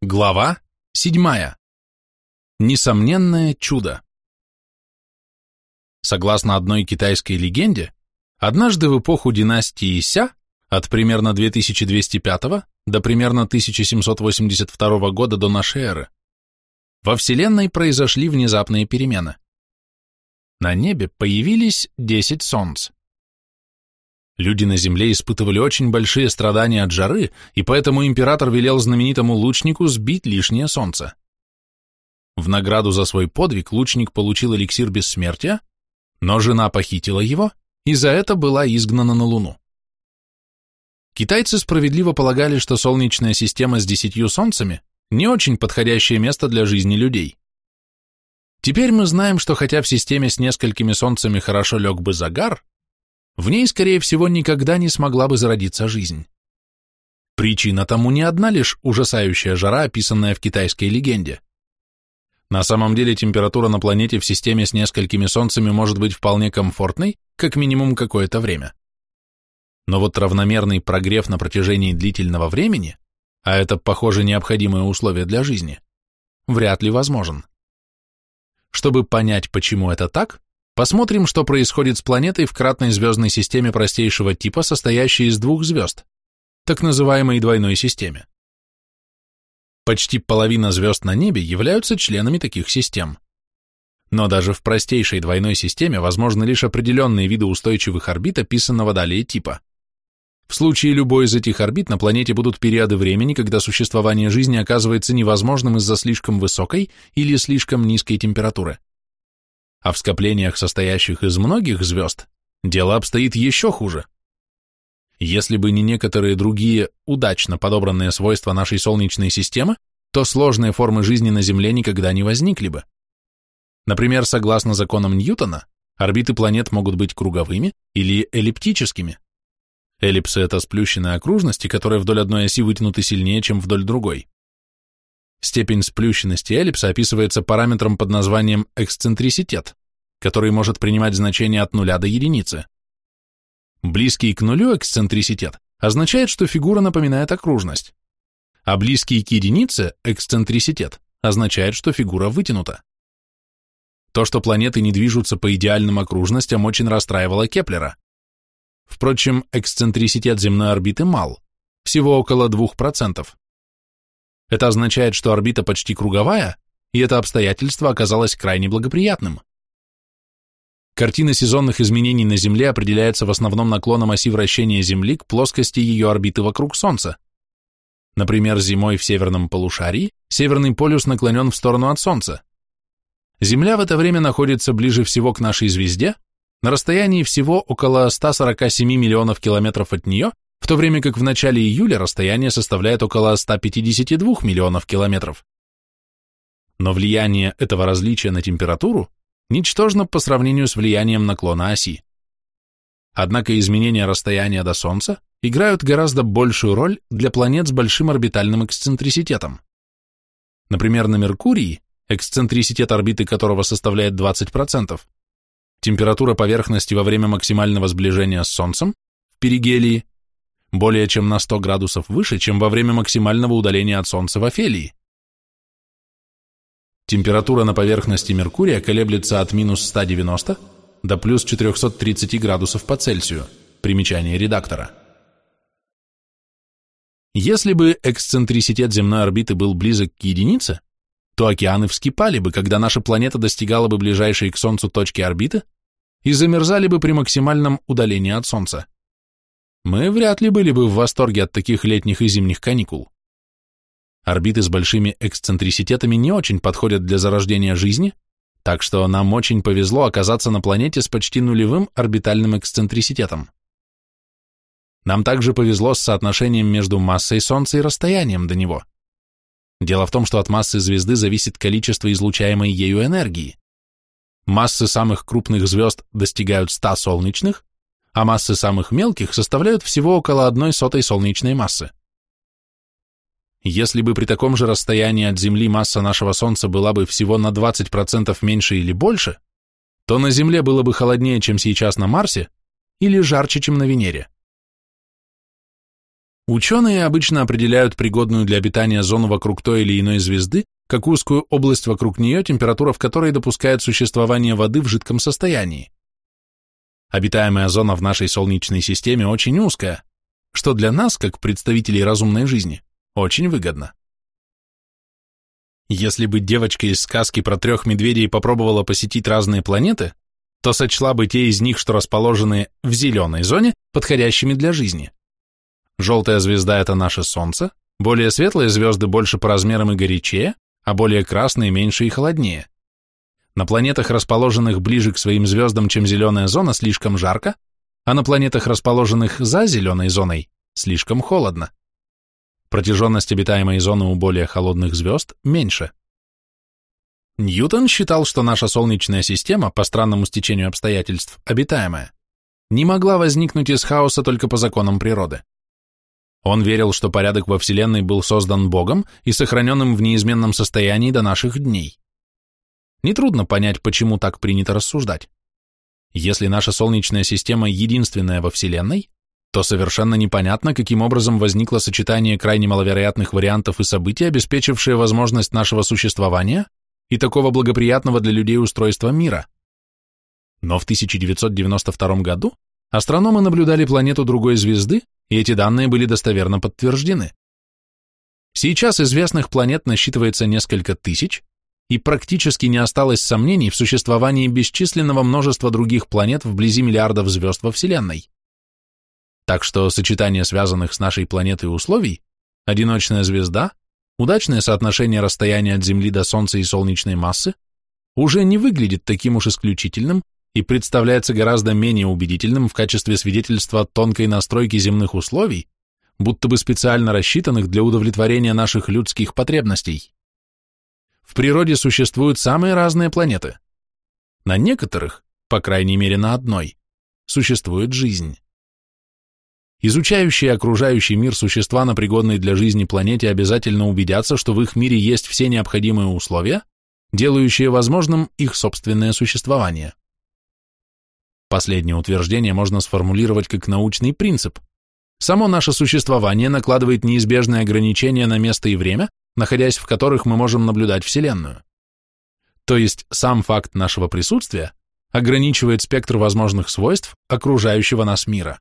Глава 7. Несомненное чудо. Согласно одной китайской легенде, однажды в эпоху династии Ся, от примерно 2205 до примерно 1782 года до нашей эры, во Вселенной произошли внезапные перемены. На небе появились 10 солнц. Люди на земле испытывали очень большие страдания от жары, и поэтому император велел знаменитому лучнику сбить лишнее солнце. В награду за свой подвиг лучник получил эликсир бессмертия, но жена похитила его и за это была изгнана на Луну. Китайцы справедливо полагали, что Солнечная система с десятью солнцами не очень подходящее место для жизни людей. Теперь мы знаем, что хотя в системе с несколькими солнцами хорошо лег бы загар, в ней, скорее всего, никогда не смогла бы зародиться жизнь. Причина тому не одна лишь ужасающая жара, описанная в китайской легенде. На самом деле температура на планете в системе с несколькими солнцами может быть вполне комфортной, как минимум какое-то время. Но вот равномерный прогрев на протяжении длительного времени, а это, похоже, необходимое условие для жизни, вряд ли возможен. Чтобы понять, почему это так, Посмотрим, что происходит с планетой в кратной звездной системе простейшего типа, состоящей из двух звезд, так называемой двойной системе. Почти половина звезд на небе являются членами таких систем. Но даже в простейшей двойной системе возможны лишь определенные виды устойчивых орбит, описанного далее типа. В случае любой из этих орбит на планете будут периоды времени, когда существование жизни оказывается невозможным из-за слишком высокой или слишком низкой температуры а в скоплениях, состоящих из многих звезд, дело обстоит еще хуже. Если бы не некоторые другие удачно подобранные свойства нашей Солнечной системы, то сложные формы жизни на Земле никогда не возникли бы. Например, согласно законам Ньютона, орбиты планет могут быть круговыми или эллиптическими. Эллипсы – это сплющенные окружности, которые вдоль одной оси вытянуты сильнее, чем вдоль другой. Степень сплющенности эллипса описывается параметром под названием эксцентриситет, который может принимать значение от нуля до единицы. Близкий к нулю эксцентриситет означает, что фигура напоминает окружность, а близкий к единице эксцентриситет означает, что фигура вытянута. То, что планеты не движутся по идеальным окружностям, очень расстраивало Кеплера. Впрочем, эксцентриситет земной орбиты мал, всего около 2%. Это означает, что орбита почти круговая, и это обстоятельство оказалось крайне благоприятным. Картина сезонных изменений на Земле определяется в основном наклоном оси вращения Земли к плоскости ее орбиты вокруг Солнца. Например, зимой в северном полушарии северный полюс наклонен в сторону от Солнца. Земля в это время находится ближе всего к нашей звезде, на расстоянии всего около 147 миллионов километров от нее в то время как в начале июля расстояние составляет около 152 миллионов километров. Но влияние этого различия на температуру ничтожно по сравнению с влиянием наклона оси. Однако изменения расстояния до Солнца играют гораздо большую роль для планет с большим орбитальным эксцентриситетом. Например, на Меркурии, эксцентриситет орбиты которого составляет 20%, температура поверхности во время максимального сближения с Солнцем в перигелии более чем на 100 градусов выше, чем во время максимального удаления от Солнца в Офелии. Температура на поверхности Меркурия колеблется от минус 190 до плюс 430 градусов по Цельсию. Примечание редактора. Если бы эксцентриситет земной орбиты был близок к единице, то океаны вскипали бы, когда наша планета достигала бы ближайшей к Солнцу точки орбиты и замерзали бы при максимальном удалении от Солнца мы вряд ли были бы в восторге от таких летних и зимних каникул. Орбиты с большими эксцентриситетами не очень подходят для зарождения жизни, так что нам очень повезло оказаться на планете с почти нулевым орбитальным эксцентриситетом. Нам также повезло с соотношением между массой Солнца и расстоянием до него. Дело в том, что от массы звезды зависит количество излучаемой ею энергии. Массы самых крупных звезд достигают 100 солнечных, а массы самых мелких составляют всего около одной сотой солнечной массы. Если бы при таком же расстоянии от Земли масса нашего Солнца была бы всего на 20% меньше или больше, то на Земле было бы холоднее, чем сейчас на Марсе, или жарче, чем на Венере. Ученые обычно определяют пригодную для обитания зону вокруг той или иной звезды как узкую область вокруг нее, температура в которой допускает существование воды в жидком состоянии. Обитаемая зона в нашей Солнечной системе очень узкая, что для нас, как представителей разумной жизни, очень выгодно. Если бы девочка из сказки про трех медведей попробовала посетить разные планеты, то сочла бы те из них, что расположены в зеленой зоне, подходящими для жизни. Желтая звезда – это наше Солнце, более светлые звезды больше по размерам и горячее, а более красные меньше и холоднее. На планетах, расположенных ближе к своим звездам, чем зеленая зона, слишком жарко, а на планетах, расположенных за зеленой зоной, слишком холодно. Протяженность обитаемой зоны у более холодных звезд меньше. Ньютон считал, что наша Солнечная система, по странному стечению обстоятельств, обитаемая, не могла возникнуть из хаоса только по законам природы. Он верил, что порядок во Вселенной был создан Богом и сохраненным в неизменном состоянии до наших дней. Нетрудно понять, почему так принято рассуждать. Если наша Солнечная система единственная во Вселенной, то совершенно непонятно, каким образом возникло сочетание крайне маловероятных вариантов и событий, обеспечившие возможность нашего существования и такого благоприятного для людей устройства мира. Но в 1992 году астрономы наблюдали планету другой звезды, и эти данные были достоверно подтверждены. Сейчас известных планет насчитывается несколько тысяч, и практически не осталось сомнений в существовании бесчисленного множества других планет вблизи миллиардов звезд во Вселенной. Так что сочетание связанных с нашей планетой условий – одиночная звезда, удачное соотношение расстояния от Земли до Солнца и солнечной массы – уже не выглядит таким уж исключительным и представляется гораздо менее убедительным в качестве свидетельства тонкой настройки земных условий, будто бы специально рассчитанных для удовлетворения наших людских потребностей. В природе существуют самые разные планеты. На некоторых, по крайней мере на одной, существует жизнь. Изучающие окружающий мир существа на пригодной для жизни планете обязательно убедятся, что в их мире есть все необходимые условия, делающие возможным их собственное существование. Последнее утверждение можно сформулировать как научный принцип. Само наше существование накладывает неизбежные ограничения на место и время, находясь в которых мы можем наблюдать Вселенную. То есть сам факт нашего присутствия ограничивает спектр возможных свойств окружающего нас мира.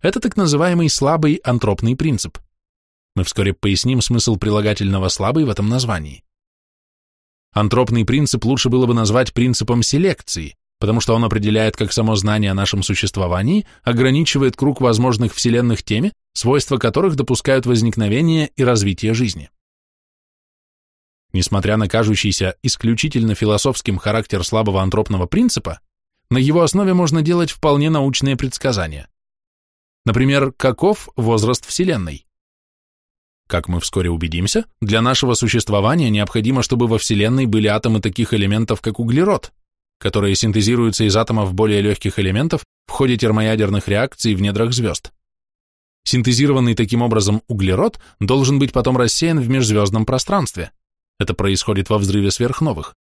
Это так называемый слабый антропный принцип. Мы вскоре поясним смысл прилагательного «слабый» в этом названии. Антропный принцип лучше было бы назвать принципом селекции, потому что он определяет, как само знание о нашем существовании ограничивает круг возможных вселенных теми, свойства которых допускают возникновение и развитие жизни. Несмотря на кажущийся исключительно философским характер слабого антропного принципа, на его основе можно делать вполне научные предсказания. Например, каков возраст Вселенной? Как мы вскоре убедимся, для нашего существования необходимо, чтобы во Вселенной были атомы таких элементов, как углерод, которые синтезируются из атомов более легких элементов в ходе термоядерных реакций в недрах звезд. Синтезированный таким образом углерод должен быть потом рассеян в межзвездном пространстве. Это происходит во взрыве сверхновых.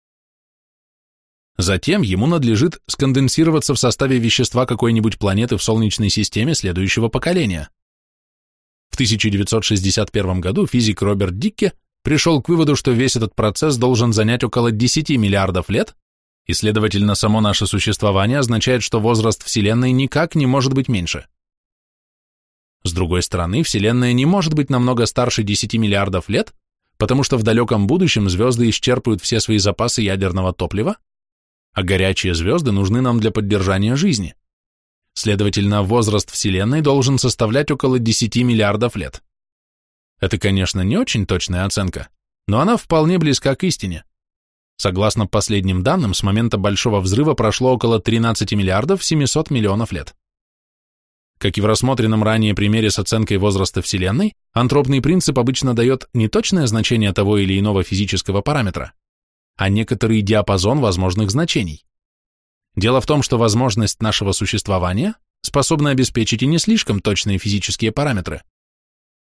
Затем ему надлежит сконденсироваться в составе вещества какой-нибудь планеты в Солнечной системе следующего поколения. В 1961 году физик Роберт Дикке пришел к выводу, что весь этот процесс должен занять около 10 миллиардов лет, и, следовательно, само наше существование означает, что возраст Вселенной никак не может быть меньше. С другой стороны, Вселенная не может быть намного старше 10 миллиардов лет, потому что в далеком будущем звезды исчерпают все свои запасы ядерного топлива, а горячие звезды нужны нам для поддержания жизни. Следовательно, возраст Вселенной должен составлять около 10 миллиардов лет. Это, конечно, не очень точная оценка, но она вполне близка к истине. Согласно последним данным, с момента Большого взрыва прошло около 13 миллиардов 700 миллионов лет. Как и в рассмотренном ранее примере с оценкой возраста Вселенной, антропный принцип обычно дает не точное значение того или иного физического параметра, а некоторый диапазон возможных значений. Дело в том, что возможность нашего существования способна обеспечить и не слишком точные физические параметры.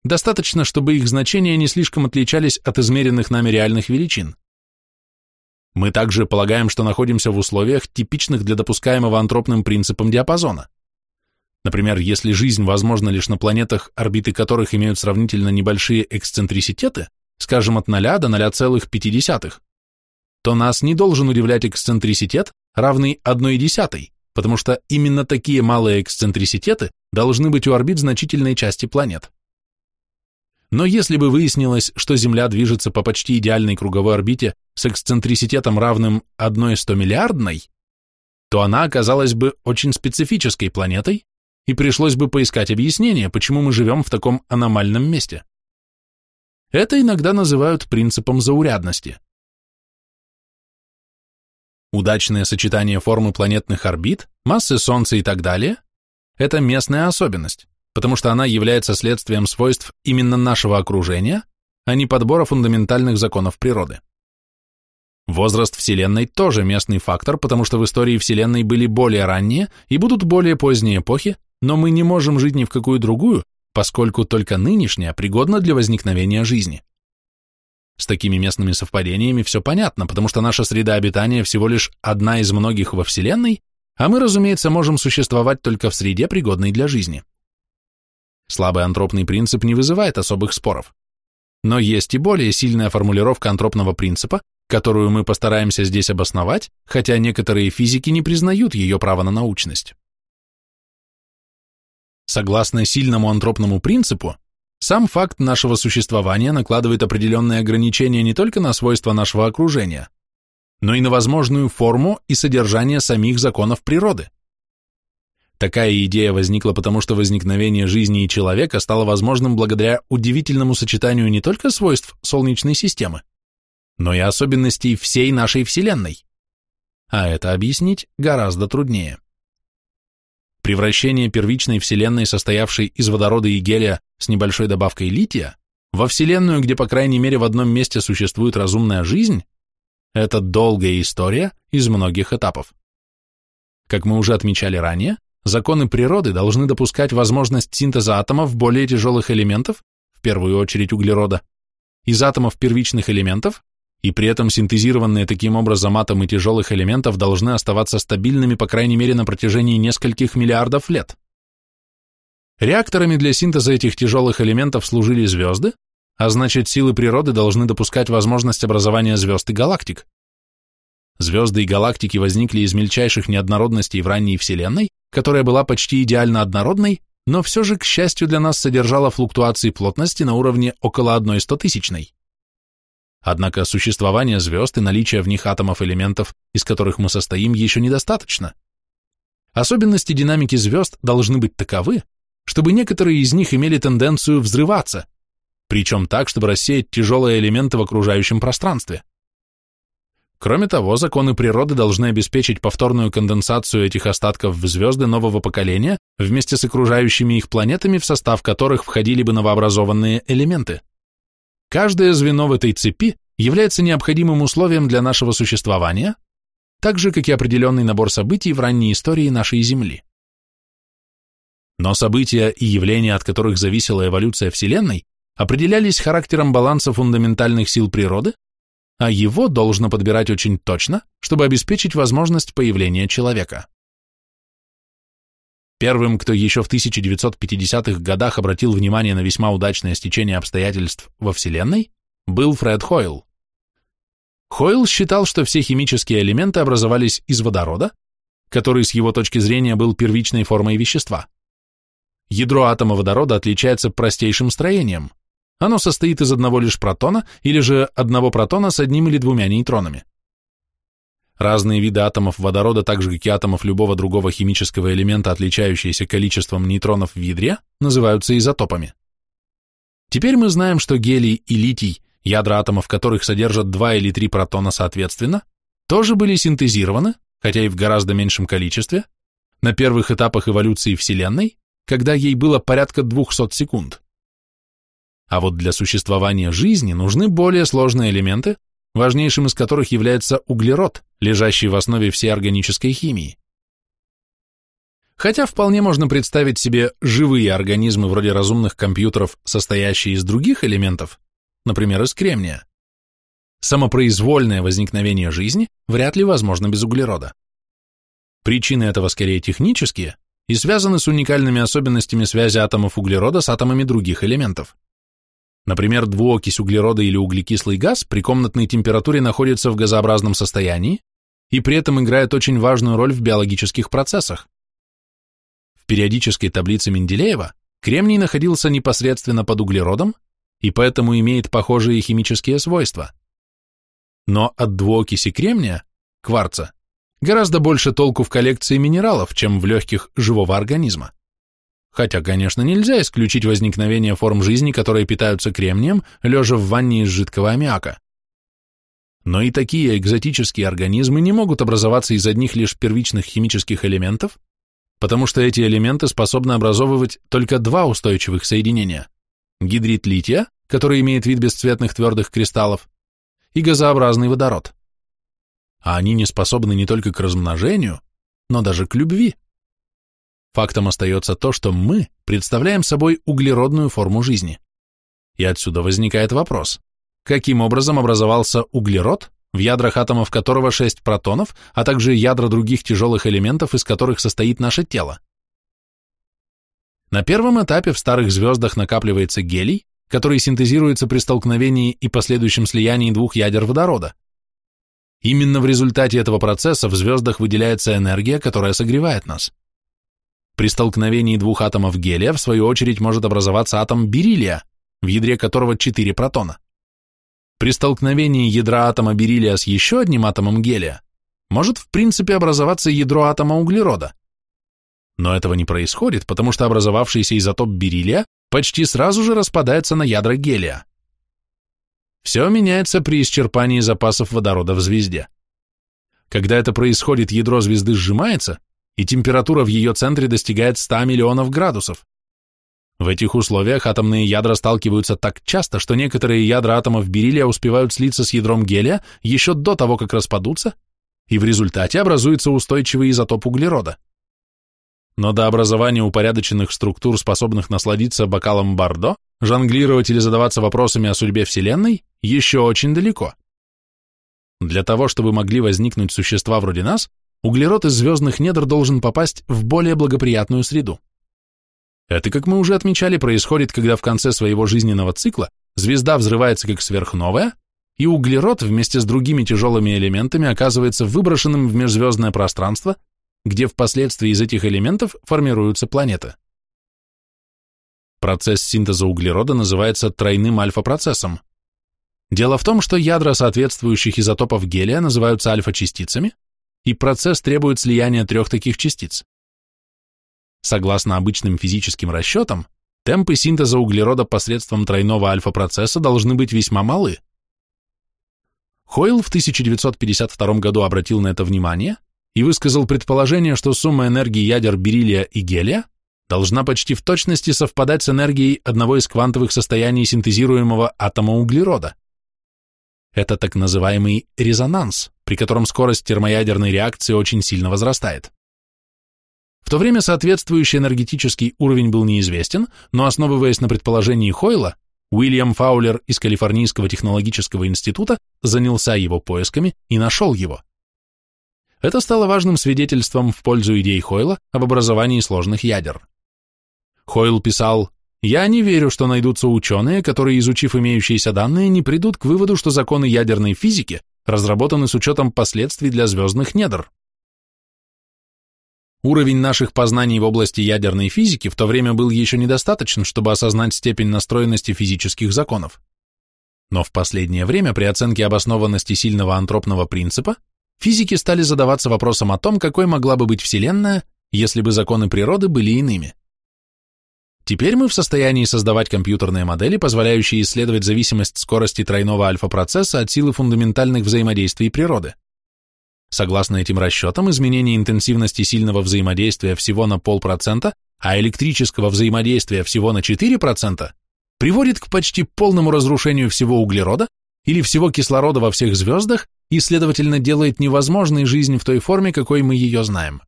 Достаточно, чтобы их значения не слишком отличались от измеренных нами реальных величин. Мы также полагаем, что находимся в условиях, типичных для допускаемого антропным принципом диапазона. Например, если жизнь возможна лишь на планетах, орбиты которых имеют сравнительно небольшие эксцентриситеты, скажем, от 0 до 0,5, то нас не должен удивлять эксцентриситет, равный 1 десятой, потому что именно такие малые эксцентриситеты должны быть у орбит значительной части планет. Но если бы выяснилось, что Земля движется по почти идеальной круговой орбите с эксцентриситетом равным 1 100 миллиардной, то она оказалась бы очень специфической планетой, и пришлось бы поискать объяснение, почему мы живем в таком аномальном месте. Это иногда называют принципом заурядности. Удачное сочетание формы планетных орбит, массы Солнца и так далее – это местная особенность, потому что она является следствием свойств именно нашего окружения, а не подбора фундаментальных законов природы. Возраст Вселенной тоже местный фактор, потому что в истории Вселенной были более ранние и будут более поздние эпохи, но мы не можем жить ни в какую другую, поскольку только нынешняя пригодна для возникновения жизни. С такими местными совпадениями все понятно, потому что наша среда обитания всего лишь одна из многих во Вселенной, а мы, разумеется, можем существовать только в среде, пригодной для жизни. Слабый антропный принцип не вызывает особых споров. Но есть и более сильная формулировка антропного принципа, которую мы постараемся здесь обосновать, хотя некоторые физики не признают ее право на научность. Согласно сильному антропному принципу, сам факт нашего существования накладывает определенные ограничения не только на свойства нашего окружения, но и на возможную форму и содержание самих законов природы. Такая идея возникла потому, что возникновение жизни и человека стало возможным благодаря удивительному сочетанию не только свойств Солнечной системы, но и особенностей всей нашей Вселенной. А это объяснить гораздо труднее. Превращение первичной Вселенной, состоявшей из водорода и гелия с небольшой добавкой лития, во Вселенную, где, по крайней мере, в одном месте существует разумная жизнь, это долгая история из многих этапов. Как мы уже отмечали ранее, законы природы должны допускать возможность синтеза атомов более тяжелых элементов, в первую очередь углерода, из атомов первичных элементов, и при этом синтезированные таким образом атомы тяжелых элементов должны оставаться стабильными по крайней мере на протяжении нескольких миллиардов лет. Реакторами для синтеза этих тяжелых элементов служили звезды, а значит силы природы должны допускать возможность образования звезд и галактик. Звезды и галактики возникли из мельчайших неоднородностей в ранней Вселенной, которая была почти идеально однородной, но все же, к счастью для нас, содержала флуктуации плотности на уровне около одной стотысячной. Однако существование звезд и наличие в них атомов элементов, из которых мы состоим, еще недостаточно. Особенности динамики звезд должны быть таковы, чтобы некоторые из них имели тенденцию взрываться, причем так, чтобы рассеять тяжелые элементы в окружающем пространстве. Кроме того, законы природы должны обеспечить повторную конденсацию этих остатков в звезды нового поколения вместе с окружающими их планетами, в состав которых входили бы новообразованные элементы. Каждое звено в этой цепи является необходимым условием для нашего существования, так же, как и определенный набор событий в ранней истории нашей Земли. Но события и явления, от которых зависела эволюция Вселенной, определялись характером баланса фундаментальных сил природы, а его должно подбирать очень точно, чтобы обеспечить возможность появления человека. Первым, кто еще в 1950-х годах обратил внимание на весьма удачное стечение обстоятельств во Вселенной, был Фред Хойл. Хойл считал, что все химические элементы образовались из водорода, который с его точки зрения был первичной формой вещества. Ядро атома водорода отличается простейшим строением. Оно состоит из одного лишь протона или же одного протона с одним или двумя нейтронами. Разные виды атомов водорода, так же как и атомов любого другого химического элемента, отличающиеся количеством нейтронов в ядре, называются изотопами. Теперь мы знаем, что гелий и литий, ядра атомов которых содержат два или три протона соответственно, тоже были синтезированы, хотя и в гораздо меньшем количестве, на первых этапах эволюции Вселенной, когда ей было порядка 200 секунд. А вот для существования жизни нужны более сложные элементы, важнейшим из которых является углерод, лежащий в основе всей органической химии. Хотя вполне можно представить себе живые организмы вроде разумных компьютеров, состоящие из других элементов, например, из кремния. Самопроизвольное возникновение жизни вряд ли возможно без углерода. Причины этого скорее технические, и связаны с уникальными особенностями связи атомов углерода с атомами других элементов. Например, двуокись углерода или углекислый газ при комнатной температуре находится в газообразном состоянии и при этом играет очень важную роль в биологических процессах. В периодической таблице Менделеева кремний находился непосредственно под углеродом и поэтому имеет похожие химические свойства. Но от двуокиси кремния, кварца, гораздо больше толку в коллекции минералов, чем в легких живого организма. Хотя, конечно, нельзя исключить возникновение форм жизни, которые питаются кремнием, лежа в ванне из жидкого аммиака. Но и такие экзотические организмы не могут образоваться из одних лишь первичных химических элементов, потому что эти элементы способны образовывать только два устойчивых соединения – гидрид лития, который имеет вид бесцветных твердых кристаллов, и газообразный водород. А они не способны не только к размножению, но даже к любви. Фактом остается то, что мы представляем собой углеродную форму жизни. И отсюда возникает вопрос, каким образом образовался углерод, в ядрах атомов которого 6 протонов, а также ядра других тяжелых элементов, из которых состоит наше тело? На первом этапе в старых звездах накапливается гелий, который синтезируется при столкновении и последующем слиянии двух ядер водорода. Именно в результате этого процесса в звездах выделяется энергия, которая согревает нас. При столкновении двух атомов гелия, в свою очередь, может образоваться атом бериллия, в ядре которого 4 протона. При столкновении ядра атома бериллия с еще одним атомом гелия может в принципе образоваться ядро атома углерода. Но этого не происходит, потому что образовавшийся изотоп бериллия почти сразу же распадается на ядра гелия. Все меняется при исчерпании запасов водорода в звезде. Когда это происходит, ядро звезды сжимается, и температура в ее центре достигает 100 миллионов градусов. В этих условиях атомные ядра сталкиваются так часто, что некоторые ядра атомов бериллия успевают слиться с ядром гелия еще до того, как распадутся, и в результате образуется устойчивый изотоп углерода. Но до образования упорядоченных структур, способных насладиться бокалом Бордо, жонглировать или задаваться вопросами о судьбе Вселенной, еще очень далеко. Для того, чтобы могли возникнуть существа вроде нас, углерод из звездных недр должен попасть в более благоприятную среду. Это, как мы уже отмечали, происходит, когда в конце своего жизненного цикла звезда взрывается как сверхновая, и углерод вместе с другими тяжелыми элементами оказывается выброшенным в межзвездное пространство, где впоследствии из этих элементов формируются планеты. Процесс синтеза углерода называется тройным альфа-процессом. Дело в том, что ядра соответствующих изотопов гелия называются альфа-частицами, и процесс требует слияния трех таких частиц. Согласно обычным физическим расчетам, темпы синтеза углерода посредством тройного альфа-процесса должны быть весьма малы. Хойл в 1952 году обратил на это внимание и высказал предположение, что сумма энергии ядер бериллия и гелия должна почти в точности совпадать с энергией одного из квантовых состояний синтезируемого атома углерода. Это так называемый резонанс, при котором скорость термоядерной реакции очень сильно возрастает. В то время соответствующий энергетический уровень был неизвестен, но основываясь на предположении Хойла, Уильям Фаулер из Калифорнийского технологического института занялся его поисками и нашел его. Это стало важным свидетельством в пользу идей Хойла об образовании сложных ядер. Хойл писал, я не верю, что найдутся ученые, которые, изучив имеющиеся данные, не придут к выводу, что законы ядерной физики разработаны с учетом последствий для звездных недр. Уровень наших познаний в области ядерной физики в то время был еще недостаточен, чтобы осознать степень настроенности физических законов. Но в последнее время при оценке обоснованности сильного антропного принципа физики стали задаваться вопросом о том, какой могла бы быть Вселенная, если бы законы природы были иными. Теперь мы в состоянии создавать компьютерные модели, позволяющие исследовать зависимость скорости тройного альфа-процесса от силы фундаментальных взаимодействий природы. Согласно этим расчетам, изменение интенсивности сильного взаимодействия всего на полпроцента, а электрического взаимодействия всего на 4%, приводит к почти полному разрушению всего углерода или всего кислорода во всех звездах и, следовательно, делает невозможной жизнь в той форме, какой мы ее знаем.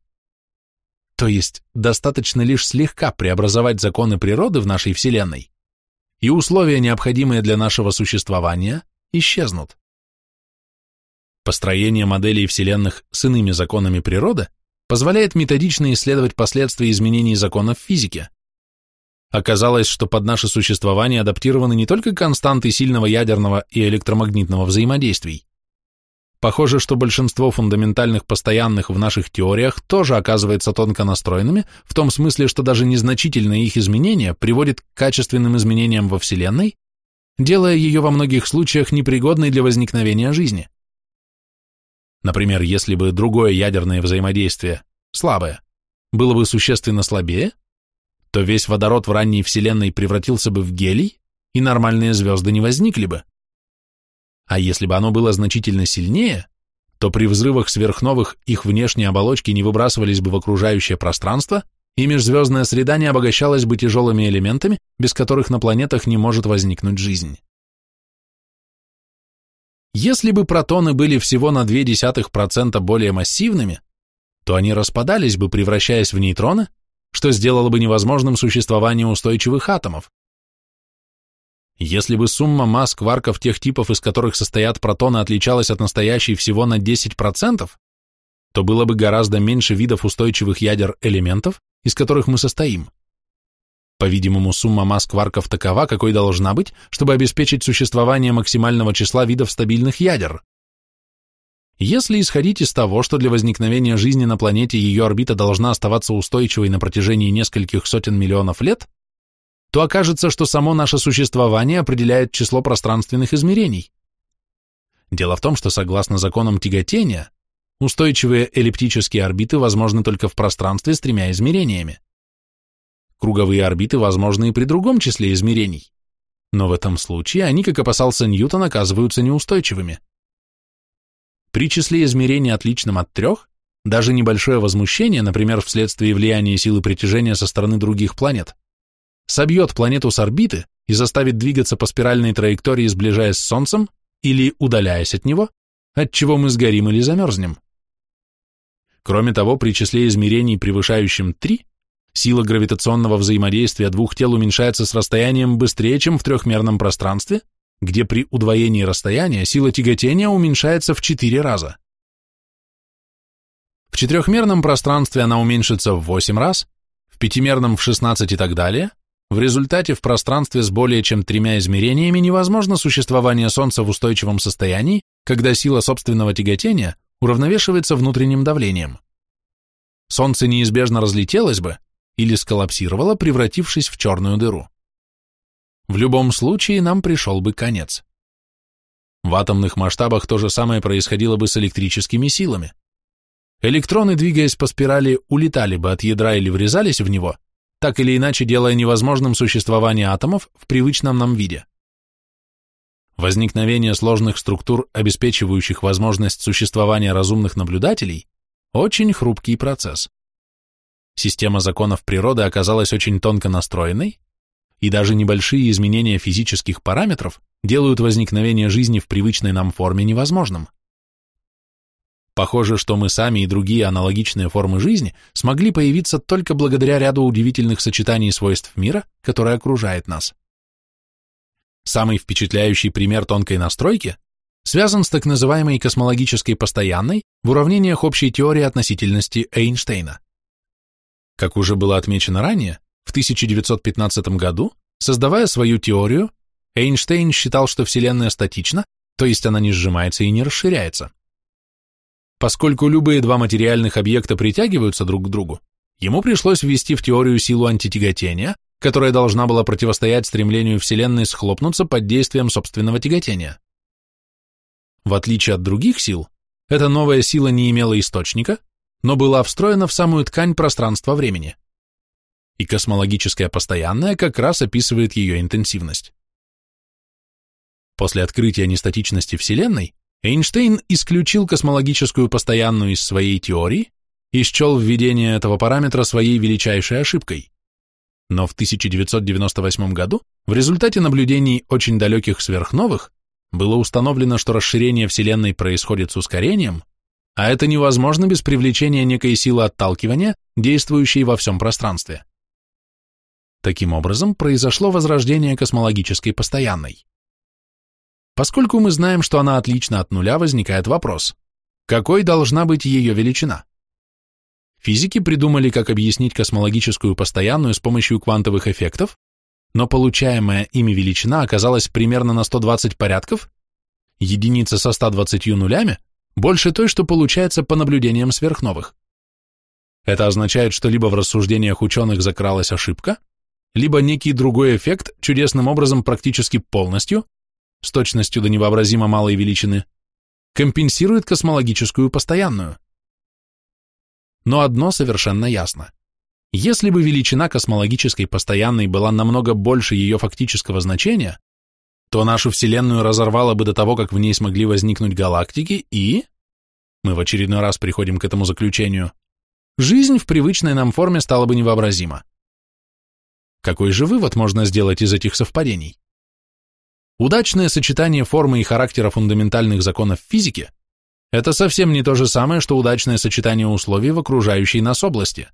То есть достаточно лишь слегка преобразовать законы природы в нашей Вселенной, и условия, необходимые для нашего существования, исчезнут. Построение моделей Вселенных с иными законами природы позволяет методично исследовать последствия изменений законов физики. Оказалось, что под наше существование адаптированы не только константы сильного ядерного и электромагнитного взаимодействий. Похоже, что большинство фундаментальных постоянных в наших теориях тоже оказывается тонко настроенными, в том смысле, что даже незначительное их изменение приводит к качественным изменениям во Вселенной, делая ее во многих случаях непригодной для возникновения жизни. Например, если бы другое ядерное взаимодействие, слабое, было бы существенно слабее, то весь водород в ранней Вселенной превратился бы в гелий, и нормальные звезды не возникли бы. А если бы оно было значительно сильнее, то при взрывах сверхновых их внешние оболочки не выбрасывались бы в окружающее пространство, и межзвездная среда не обогащалась бы тяжелыми элементами, без которых на планетах не может возникнуть жизнь. Если бы протоны были всего на 0,2% более массивными, то они распадались бы, превращаясь в нейтроны, что сделало бы невозможным существование устойчивых атомов. Если бы сумма масс кварков тех типов, из которых состоят протоны, отличалась от настоящей всего на 10%, то было бы гораздо меньше видов устойчивых ядер элементов, из которых мы состоим. По-видимому, сумма масс кварков такова, какой должна быть, чтобы обеспечить существование максимального числа видов стабильных ядер. Если исходить из того, что для возникновения жизни на планете ее орбита должна оставаться устойчивой на протяжении нескольких сотен миллионов лет, то окажется, что само наше существование определяет число пространственных измерений. Дело в том, что согласно законам тяготения, устойчивые эллиптические орбиты возможны только в пространстве с тремя измерениями. Круговые орбиты возможны и при другом числе измерений, но в этом случае они, как опасался Ньютон, оказываются неустойчивыми. При числе измерений отличном от трех, даже небольшое возмущение, например, вследствие влияния силы притяжения со стороны других планет, собьет планету с орбиты и заставит двигаться по спиральной траектории, сближаясь с Солнцем или удаляясь от него, от чего мы сгорим или замерзнем. Кроме того, при числе измерений, превышающем 3, Сила гравитационного взаимодействия двух тел уменьшается с расстоянием быстрее, чем в трехмерном пространстве, где при удвоении расстояния сила тяготения уменьшается в 4 раза. В четырехмерном пространстве она уменьшится в 8 раз, в пятимерном в 16 и так далее. В результате в пространстве с более чем тремя измерениями невозможно существование Солнца в устойчивом состоянии, когда сила собственного тяготения уравновешивается внутренним давлением. Солнце неизбежно разлетелось бы, или сколлапсировала, превратившись в черную дыру. В любом случае нам пришел бы конец. В атомных масштабах то же самое происходило бы с электрическими силами. Электроны, двигаясь по спирали, улетали бы от ядра или врезались в него, так или иначе делая невозможным существование атомов в привычном нам виде. Возникновение сложных структур, обеспечивающих возможность существования разумных наблюдателей, очень хрупкий процесс. Система законов природы оказалась очень тонко настроенной, и даже небольшие изменения физических параметров делают возникновение жизни в привычной нам форме невозможным. Похоже, что мы сами и другие аналогичные формы жизни смогли появиться только благодаря ряду удивительных сочетаний свойств мира, который окружает нас. Самый впечатляющий пример тонкой настройки связан с так называемой космологической постоянной в уравнениях общей теории относительности Эйнштейна. Как уже было отмечено ранее, в 1915 году, создавая свою теорию, Эйнштейн считал, что Вселенная статична, то есть она не сжимается и не расширяется. Поскольку любые два материальных объекта притягиваются друг к другу, ему пришлось ввести в теорию силу антитяготения, которая должна была противостоять стремлению Вселенной схлопнуться под действием собственного тяготения. В отличие от других сил, эта новая сила не имела источника, но была встроена в самую ткань пространства-времени. И космологическая постоянная как раз описывает ее интенсивность. После открытия нестатичности Вселенной Эйнштейн исключил космологическую постоянную из своей теории и счел введение этого параметра своей величайшей ошибкой. Но в 1998 году в результате наблюдений очень далеких сверхновых было установлено, что расширение Вселенной происходит с ускорением, а это невозможно без привлечения некой силы отталкивания, действующей во всем пространстве. Таким образом, произошло возрождение космологической постоянной. Поскольку мы знаем, что она отлична от нуля, возникает вопрос, какой должна быть ее величина? Физики придумали, как объяснить космологическую постоянную с помощью квантовых эффектов, но получаемая ими величина оказалась примерно на 120 порядков, единица со 120 нулями, больше той, что получается по наблюдениям сверхновых. Это означает, что либо в рассуждениях ученых закралась ошибка, либо некий другой эффект чудесным образом практически полностью, с точностью до невообразимо малой величины, компенсирует космологическую постоянную. Но одно совершенно ясно. Если бы величина космологической постоянной была намного больше ее фактического значения, то нашу Вселенную разорвало бы до того, как в ней смогли возникнуть галактики, и... Мы в очередной раз приходим к этому заключению. Жизнь в привычной нам форме стала бы невообразима. Какой же вывод можно сделать из этих совпадений? Удачное сочетание формы и характера фундаментальных законов физики – это совсем не то же самое, что удачное сочетание условий в окружающей нас области.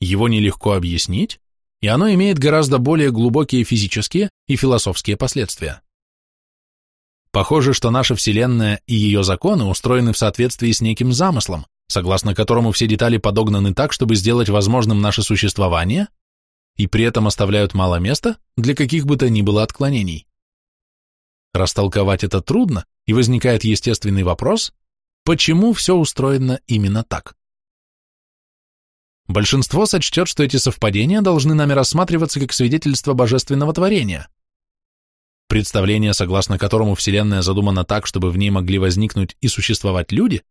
Его нелегко объяснить, и оно имеет гораздо более глубокие физические и философские последствия. Похоже, что наша Вселенная и ее законы устроены в соответствии с неким замыслом, согласно которому все детали подогнаны так, чтобы сделать возможным наше существование, и при этом оставляют мало места для каких бы то ни было отклонений. Растолковать это трудно, и возникает естественный вопрос, почему все устроено именно так? Большинство сочтет, что эти совпадения должны нами рассматриваться как свидетельство божественного творения. Представление, согласно которому Вселенная задумана так, чтобы в ней могли возникнуть и существовать люди,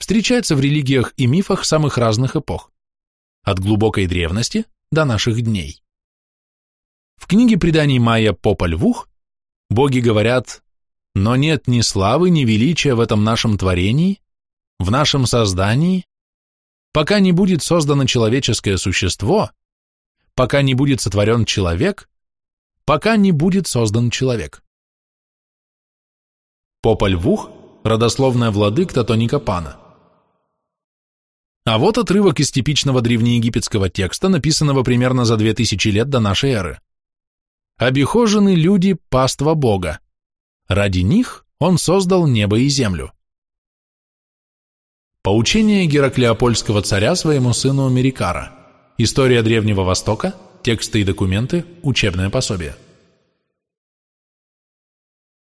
встречается в религиях и мифах самых разных эпох, от глубокой древности до наших дней. В книге преданий майя Попа Львух боги говорят, но нет ни славы, ни величия в этом нашем творении, в нашем создании, пока не будет создано человеческое существо, пока не будет сотворен человек, пока не будет создан человек. Попа Львух – родословная владык Татоника Пана – а вот отрывок из типичного древнеегипетского текста, написанного примерно за 2000 лет до нашей эры. «Обихожены люди – паства Бога. Ради них он создал небо и землю». Поучение Гераклеопольского царя своему сыну Мерикара. История Древнего Востока, тексты и документы, учебное пособие.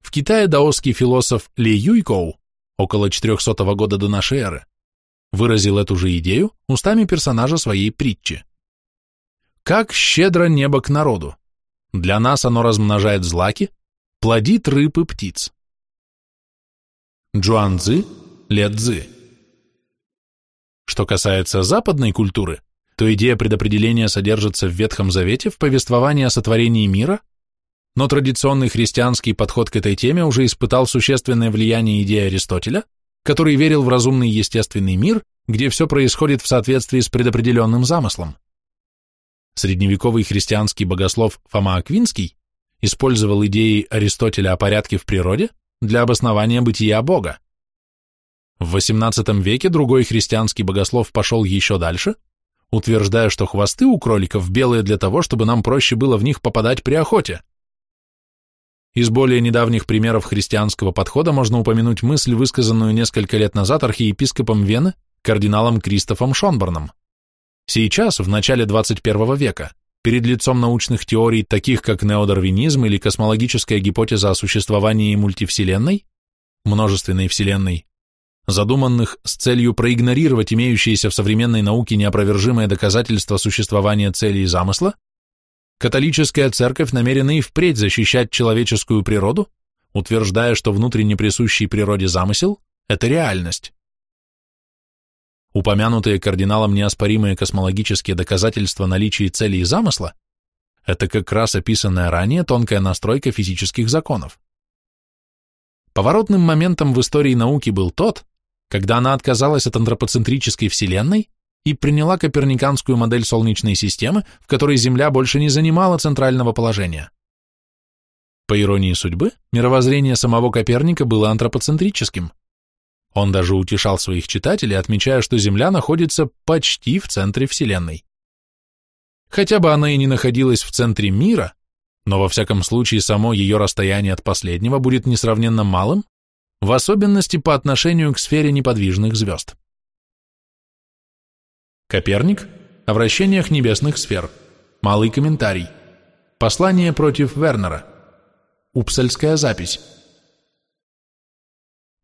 В Китае даосский философ Ли Юйкоу около 400 года до нашей эры выразил эту же идею устами персонажа своей притчи. Как щедро небо к народу! Для нас оно размножает злаки, плодит рыб и птиц. Джуанцзы, Ледзы. Что касается западной культуры, то идея предопределения содержится в Ветхом Завете в повествовании о сотворении мира, но традиционный христианский подход к этой теме уже испытал существенное влияние идеи Аристотеля, который верил в разумный естественный мир, где все происходит в соответствии с предопределенным замыслом. Средневековый христианский богослов Фома Аквинский использовал идеи Аристотеля о порядке в природе для обоснования бытия Бога. В XVIII веке другой христианский богослов пошел еще дальше, утверждая, что хвосты у кроликов белые для того, чтобы нам проще было в них попадать при охоте. Из более недавних примеров христианского подхода можно упомянуть мысль, высказанную несколько лет назад архиепископом Вены, кардиналом Кристофом Шонборном. Сейчас, в начале 21 века, перед лицом научных теорий, таких как неодарвинизм или космологическая гипотеза о существовании мультивселенной, множественной вселенной, задуманных с целью проигнорировать имеющиеся в современной науке неопровержимые доказательства существования цели и замысла, Католическая церковь намерена и впредь защищать человеческую природу, утверждая, что внутренне присущий природе замысел – это реальность. Упомянутые кардиналом неоспоримые космологические доказательства наличия цели и замысла – это как раз описанная ранее тонкая настройка физических законов. Поворотным моментом в истории науки был тот, когда она отказалась от антропоцентрической Вселенной и приняла коперниканскую модель Солнечной системы, в которой Земля больше не занимала центрального положения. По иронии судьбы, мировоззрение самого Коперника было антропоцентрическим. Он даже утешал своих читателей, отмечая, что Земля находится почти в центре Вселенной. Хотя бы она и не находилась в центре мира, но во всяком случае само ее расстояние от последнего будет несравненно малым, в особенности по отношению к сфере неподвижных звезд. Коперник о вращениях небесных сфер. Малый комментарий. Послание против Вернера. Упсальская запись.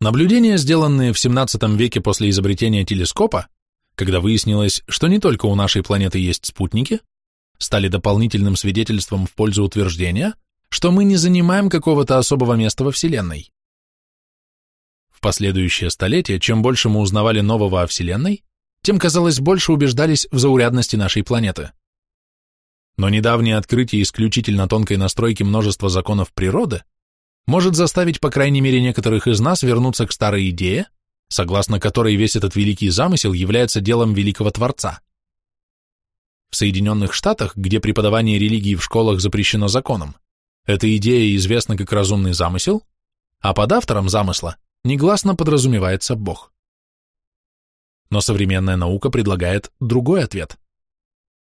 Наблюдения, сделанные в 17 веке после изобретения телескопа, когда выяснилось, что не только у нашей планеты есть спутники, стали дополнительным свидетельством в пользу утверждения, что мы не занимаем какого-то особого места во Вселенной. В последующее столетие, чем больше мы узнавали нового о Вселенной, тем, казалось, больше убеждались в заурядности нашей планеты. Но недавнее открытие исключительно тонкой настройки множества законов природы может заставить, по крайней мере, некоторых из нас вернуться к старой идее, согласно которой весь этот великий замысел является делом великого Творца. В Соединенных Штатах, где преподавание религии в школах запрещено законом, эта идея известна как разумный замысел, а под автором замысла негласно подразумевается Бог. Но современная наука предлагает другой ответ.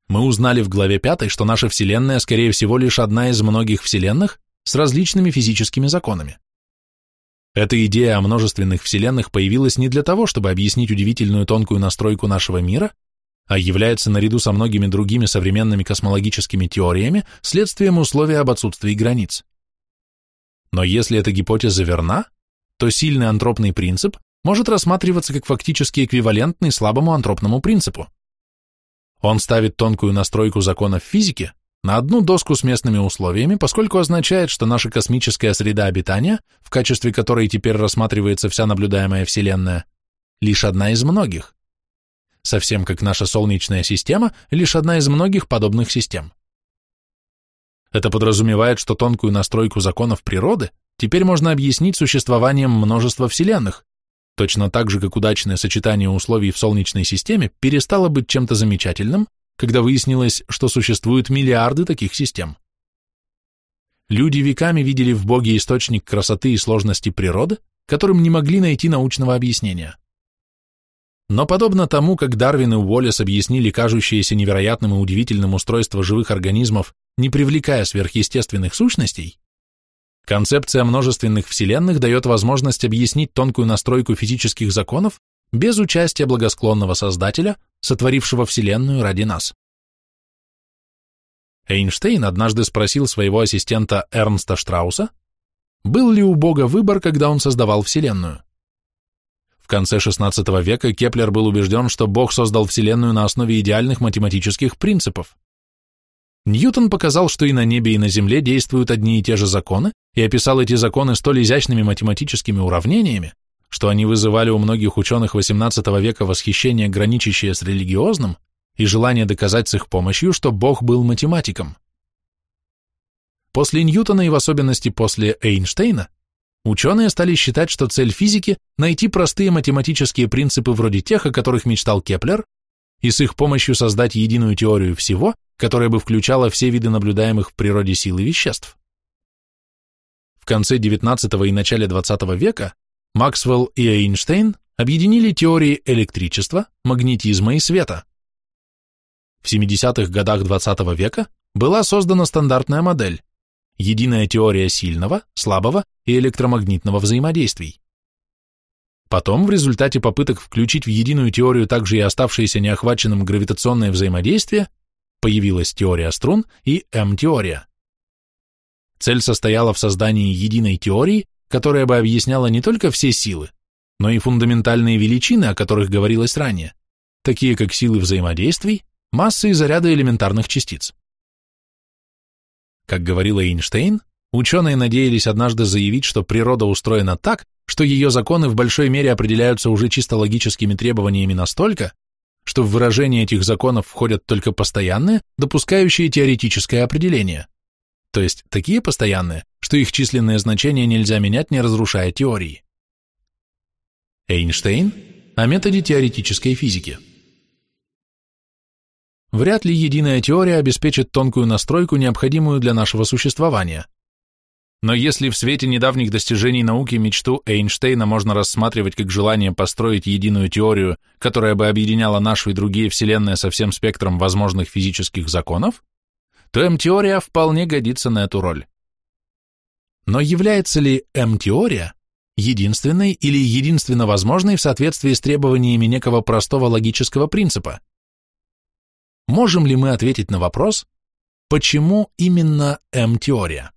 Мы узнали в главе 5, что наша Вселенная, скорее всего, лишь одна из многих Вселенных с различными физическими законами. Эта идея о множественных Вселенных появилась не для того, чтобы объяснить удивительную тонкую настройку нашего мира, а является наряду со многими другими современными космологическими теориями следствием условия об отсутствии границ. Но если эта гипотеза верна, то сильный антропный принцип может рассматриваться как фактически эквивалентный слабому антропному принципу. Он ставит тонкую настройку законов физики на одну доску с местными условиями, поскольку означает, что наша космическая среда обитания, в качестве которой теперь рассматривается вся наблюдаемая Вселенная, лишь одна из многих. Совсем как наша Солнечная система, лишь одна из многих подобных систем. Это подразумевает, что тонкую настройку законов природы теперь можно объяснить существованием множества вселенных, точно так же, как удачное сочетание условий в Солнечной системе перестало быть чем-то замечательным, когда выяснилось, что существуют миллиарды таких систем. Люди веками видели в Боге источник красоты и сложности природы, которым не могли найти научного объяснения. Но подобно тому, как Дарвин и Уоллес объяснили кажущееся невероятным и удивительным устройство живых организмов, не привлекая сверхъестественных сущностей, концепция множественных вселенных дает возможность объяснить тонкую настройку физических законов без участия благосклонного Создателя, сотворившего Вселенную ради нас. Эйнштейн однажды спросил своего ассистента Эрнста Штрауса, был ли у Бога выбор, когда он создавал Вселенную. В конце XVI века Кеплер был убежден, что Бог создал Вселенную на основе идеальных математических принципов. Ньютон показал, что и на небе, и на земле действуют одни и те же законы, и описал эти законы столь изящными математическими уравнениями, что они вызывали у многих ученых XVIII века восхищение, граничащее с религиозным, и желание доказать с их помощью, что Бог был математиком. После Ньютона и в особенности после Эйнштейна Ученые стали считать, что цель физики – найти простые математические принципы вроде тех, о которых мечтал Кеплер, и с их помощью создать единую теорию всего, которая бы включала все виды наблюдаемых в природе сил и веществ. В конце XIX и начале XX века Максвелл и Эйнштейн объединили теории электричества, магнетизма и света. В 70-х годах XX века была создана стандартная модель единая теория сильного, слабого и электромагнитного взаимодействий. Потом, в результате попыток включить в единую теорию также и оставшееся неохваченным гравитационное взаимодействие, появилась теория струн и М-теория. Цель состояла в создании единой теории, которая бы объясняла не только все силы, но и фундаментальные величины, о которых говорилось ранее, такие как силы взаимодействий, массы и заряды элементарных частиц. Как говорил Эйнштейн, ученые надеялись однажды заявить, что природа устроена так, что ее законы в большой мере определяются уже чисто логическими требованиями настолько, что в выражение этих законов входят только постоянные, допускающие теоретическое определение, то есть такие постоянные, что их численное значение нельзя менять, не разрушая теории. Эйнштейн о методе теоретической физики. Вряд ли единая теория обеспечит тонкую настройку, необходимую для нашего существования. Но если в свете недавних достижений науки мечту Эйнштейна можно рассматривать как желание построить единую теорию, которая бы объединяла нашу и другие вселенные со всем спектром возможных физических законов, то М-теория вполне годится на эту роль. Но является ли М-теория единственной или единственно возможной в соответствии с требованиями некого простого логического принципа? можем ли мы ответить на вопрос, почему именно М-теория?